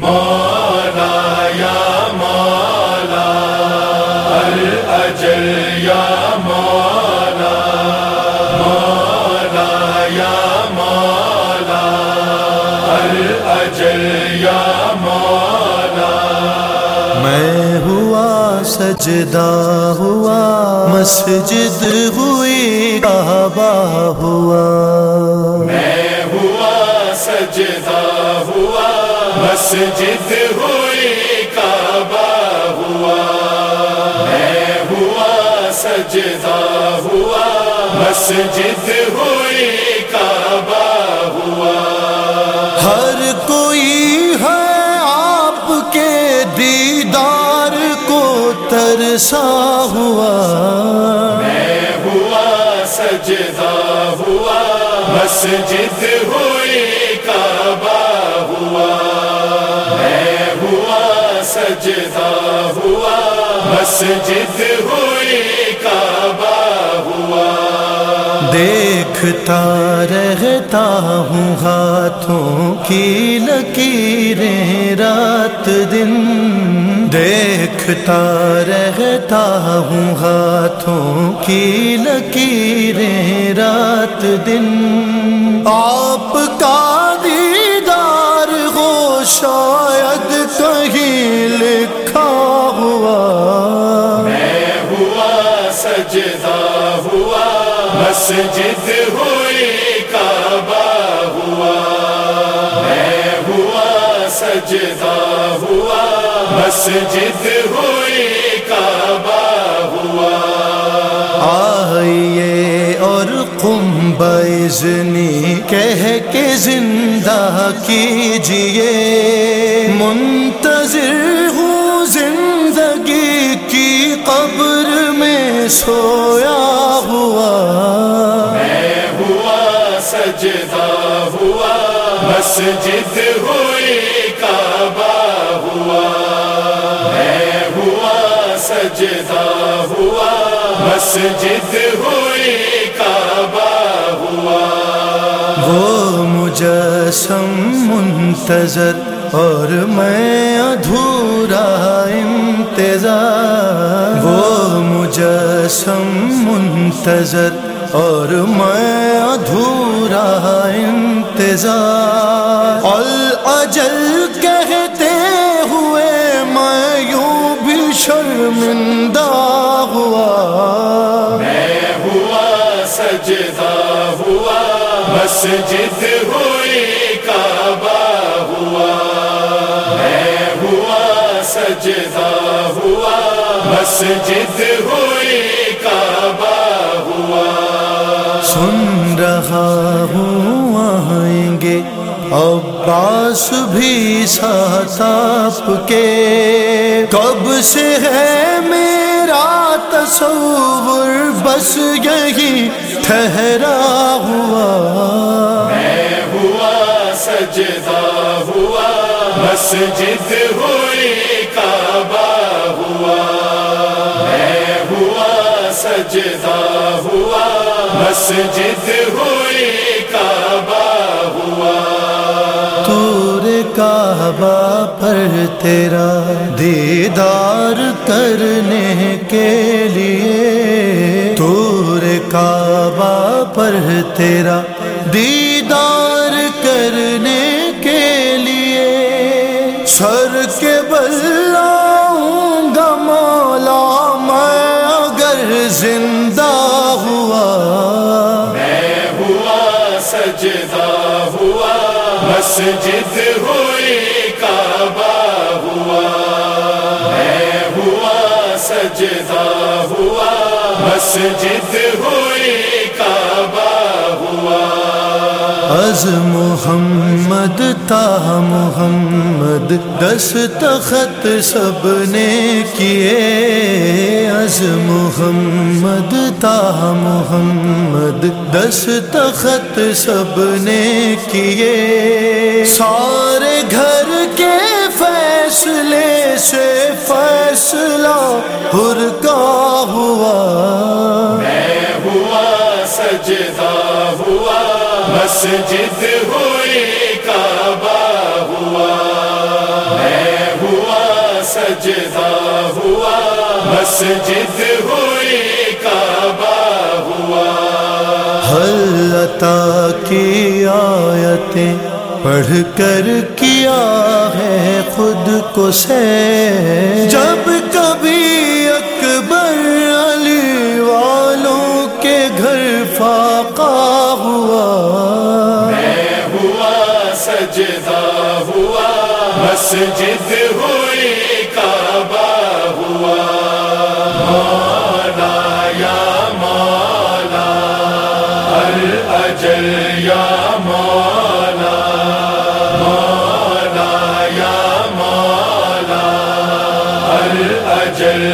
مولا یا مولا الاجل یا مولا مولا یا مولا الاجل یا مولا۔ میں ہوا سجدہ ہوا مسجد ہوئی کعبہ ہوا۔ میں ہوا سجدہ ہوا مسجد ہوئی کعبہ ہوا میں ہوا سجدہ ہوا۔ مسجد ہوئی کعبہ ہوا۔ ہر کوئی ہے آپ کے دیدار کو ترسا ہوا۔ میں ہوا سجدہ ہوا۔ مسجد ہوئی سجدہ ہوا، مسجد ہوئی، کعبہ ہوا۔ دیکھتا رہتا ہوں، ہاتھوں کی لکیریں رات دن۔ دیکھتا رہتا ہوں، ہاتھوں کی لکیریں رات دن۔ آپ کا دیدار ہو مسجد ہوئی کعبہ ہوا، میں ہوا، سجدہ ہوا۔ مسجد ہوئی کعبہ ہوا۔ آئیے اور قم بزنی کہہ کے زندہ کیجیے۔ منتظر ہوں زندگی کی قبر میں سویا مسجد ہوئی کعبہ ہوا، میں ہوا، سجدہ ہوا۔ مسجد ہوئی کعبہ ہوا۔ وہ مجسم منتظر اور میں ادھورا انتظار۔ وہ مجسم منتظر اور میں ادھورا انتظار۔ الاجل کہتے ہوئے میں یوں بھی شرمندہ ہوا۔ میں ہوا سجدہ ہوا۔ مسجد ہوئی کعبہ ہوا۔ میں ہوا سجدہ ہوا۔ مسجد ہوئی سن رہا ہوں آئیں گے۔ عباس بھی ساتھ آپ کے۔ کب سے ہے میرا تصور؟ بس یہی ٹھہرا ہوا۔ میں ہوا، سجدہ ہوا۔ مسجد ہوئی، کعبہ ہوا۔ میں ہوا، سجدہ ہوا۔ مسجد ہوئی کعبہ ہوا۔ تور کعبہ پر تیرا دیدار کرنے کے لیے۔ تور کعبہ پر تیرا دیدار کرنے کے لیے۔ سر کے بلاؤں سجدہ ہوا مسجد ہوئی کعبہ ہوا۔ میں ہوا سجدہ ہوا مسجد ہوئی از محمد تا محمد، دستخط سب نے کیے۔ از محمد تا محمد، دستخط سب نے کیے۔ سارے گھر کے فیصلے سے فیصلہ ہر کا ہوا۔ میں ہوا سجدہ۔ مسجد ہوئی کعبہ ہوا۔ سجدہ ہوا۔ مسجد ہوئی کعبہ ہوا۔ حلتا کی آیتیں پڑھ کر کیا ہے خود کو سے جب کبھی سجدہ ہوا، مسجد ہوئی، کعبہ ہوا۔ مولا یا مولا الاجل یا مولا۔ مولا یا مولا الاجل